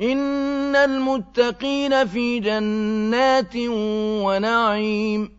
إِنَّ الْمُتَّقِينَ فِي جَنَّاتٍ وَنَعِيمٍ